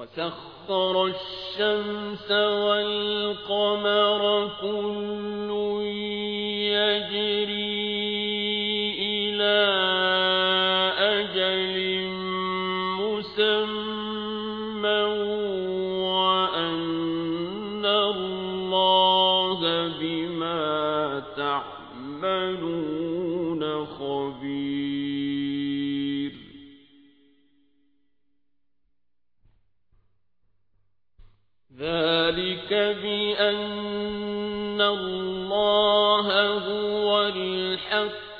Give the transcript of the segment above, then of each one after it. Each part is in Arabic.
وسخر الشمس والقمر كل يجري إلى أجل مسمى ذلك بأن الله هو الحق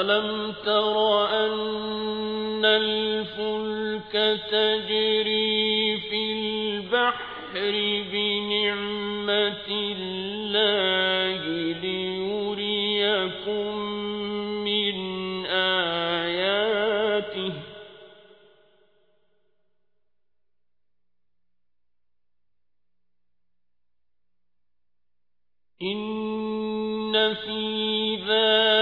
ألم تر أن الفلك تجري في البحر بنعمة الله ليريكم من آياته إن في ذلك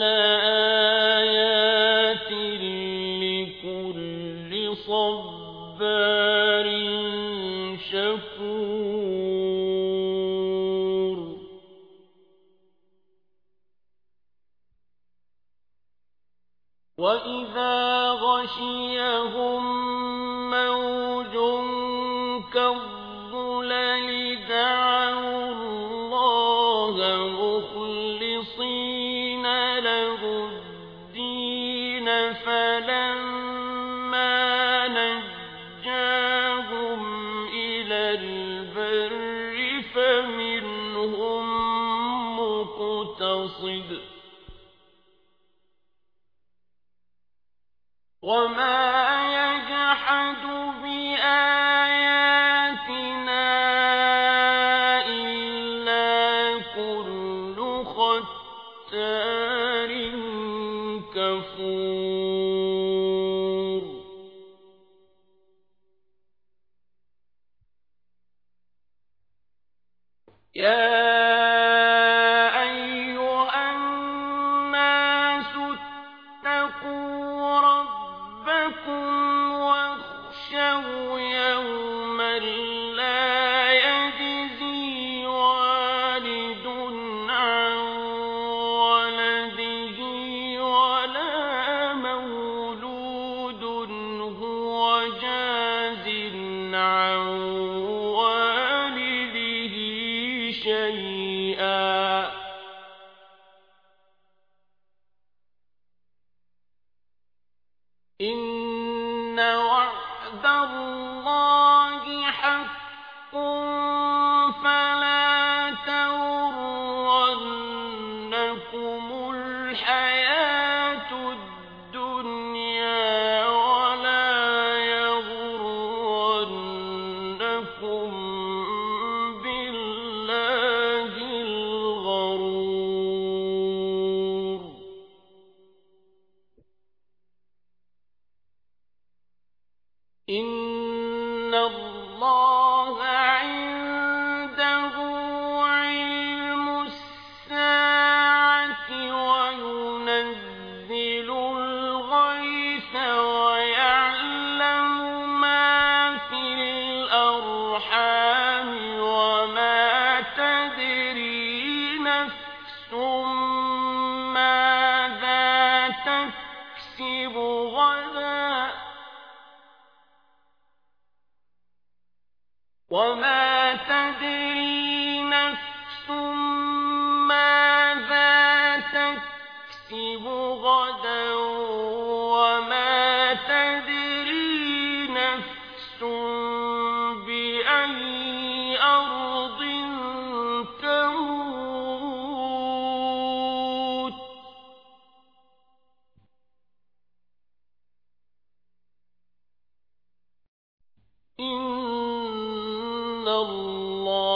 لآيات لكل صبار شكور. وإذا غشيهم موج كالظلل دعوا مقتصد وما يجحد بآياتنا إلا كل ختار كفور. يا عن والده شيئا. إن وعد الله حق فلا تغرنكم الحياة إن الله وما تدري نفس ماذا تكسب غدا الله